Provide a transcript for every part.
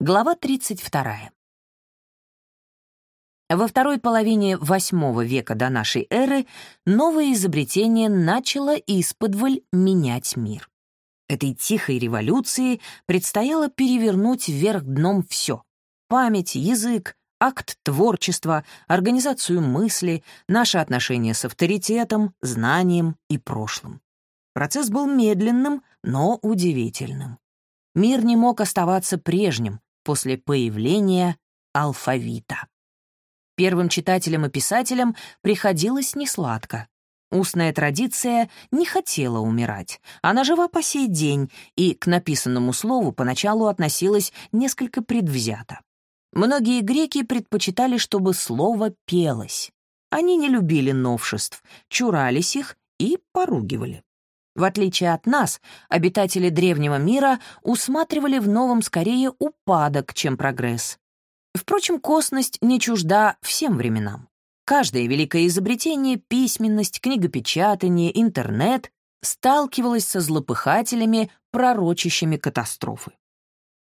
Глава 32. Во второй половине VIII века до нашей эры новое изобретение начало исподволь менять мир. Этой тихой революции предстояло перевернуть вверх дном все — память, язык, акт творчества, организацию мысли, наши отношения с авторитетом, знанием и прошлым. Процесс был медленным, но удивительным. Мир не мог оставаться прежним, после появления алфавита. Первым читателям и писателям приходилось несладко. Устная традиция не хотела умирать. Она жива по сей день и к написанному слову поначалу относилась несколько предвзято. Многие греки предпочитали, чтобы слово пелось. Они не любили новшеств, чурались их и поругивали. В отличие от нас, обитатели древнего мира усматривали в новом скорее упадок, чем прогресс. Впрочем, косность не чужда всем временам. Каждое великое изобретение — письменность, книгопечатание, интернет — сталкивалось со злопыхателями, пророчащими катастрофы.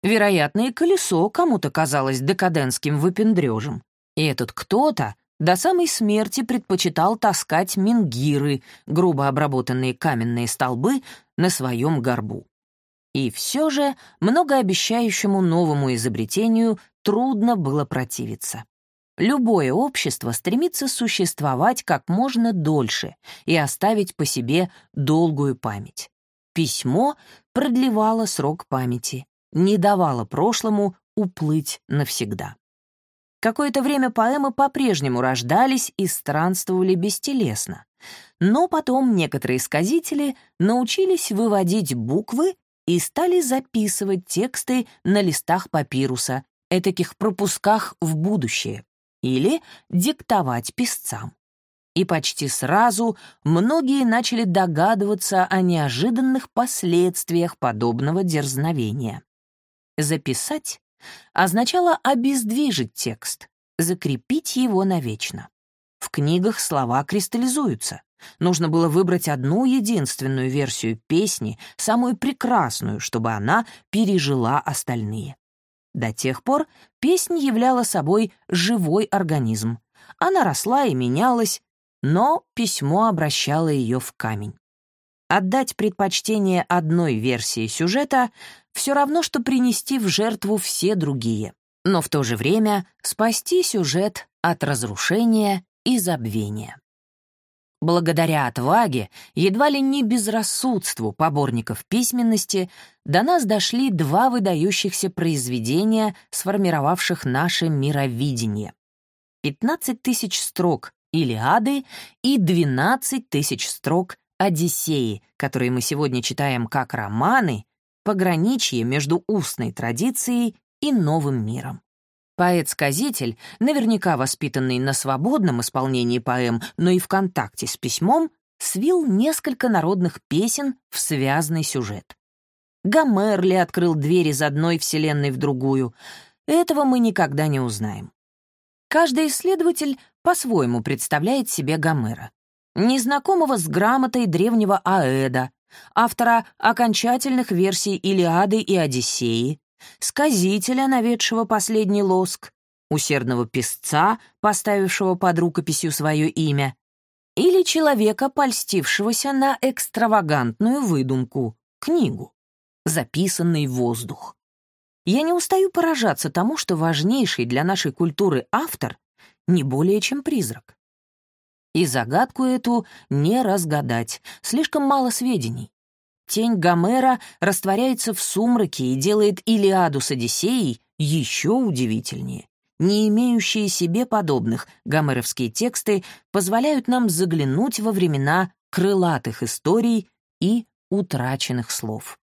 Вероятно, и колесо кому-то казалось декадентским выпендрежем. И этот кто-то до самой смерти предпочитал таскать мингиры, грубо обработанные каменные столбы, на своем горбу. И все же многообещающему новому изобретению трудно было противиться. Любое общество стремится существовать как можно дольше и оставить по себе долгую память. Письмо продлевало срок памяти, не давало прошлому уплыть навсегда. Какое-то время поэмы по-прежнему рождались и странствовали бестелесно. Но потом некоторые сказители научились выводить буквы и стали записывать тексты на листах папируса, этаких пропусках в будущее, или диктовать писцам. И почти сразу многие начали догадываться о неожиданных последствиях подобного дерзновения. Записать означало обездвижить текст, закрепить его навечно. В книгах слова кристаллизуются. Нужно было выбрать одну единственную версию песни, самую прекрасную, чтобы она пережила остальные. До тех пор песня являла собой живой организм. Она росла и менялась, но письмо обращало ее в камень. Отдать предпочтение одной версии сюжета все равно, что принести в жертву все другие, но в то же время спасти сюжет от разрушения и забвения. Благодаря отваге, едва ли не безрассудству поборников письменности, до нас дошли два выдающихся произведения, сформировавших наше мировидение. 15 тысяч строк «Илиады» и 12 тысяч строк «Одиссеи», которые мы сегодня читаем как романы, пограничье между устной традицией и новым миром. Поэт-сказитель, наверняка воспитанный на свободном исполнении поэм, но и в контакте с письмом, свил несколько народных песен в связанный сюжет. Гомер ли открыл дверь из одной вселенной в другую? Этого мы никогда не узнаем. Каждый исследователь по-своему представляет себе Гомера незнакомого с грамотой древнего Аэда, автора окончательных версий Илиады и Одиссеи, сказителя, наведшего последний лоск, усердного писца, поставившего под рукописью свое имя, или человека, польстившегося на экстравагантную выдумку, книгу, записанный воздух. Я не устаю поражаться тому, что важнейший для нашей культуры автор не более чем призрак. И загадку эту не разгадать, слишком мало сведений. Тень Гомера растворяется в сумраке и делает Илиаду с Одиссеей еще удивительнее. Не имеющие себе подобных гомеровские тексты позволяют нам заглянуть во времена крылатых историй и утраченных слов.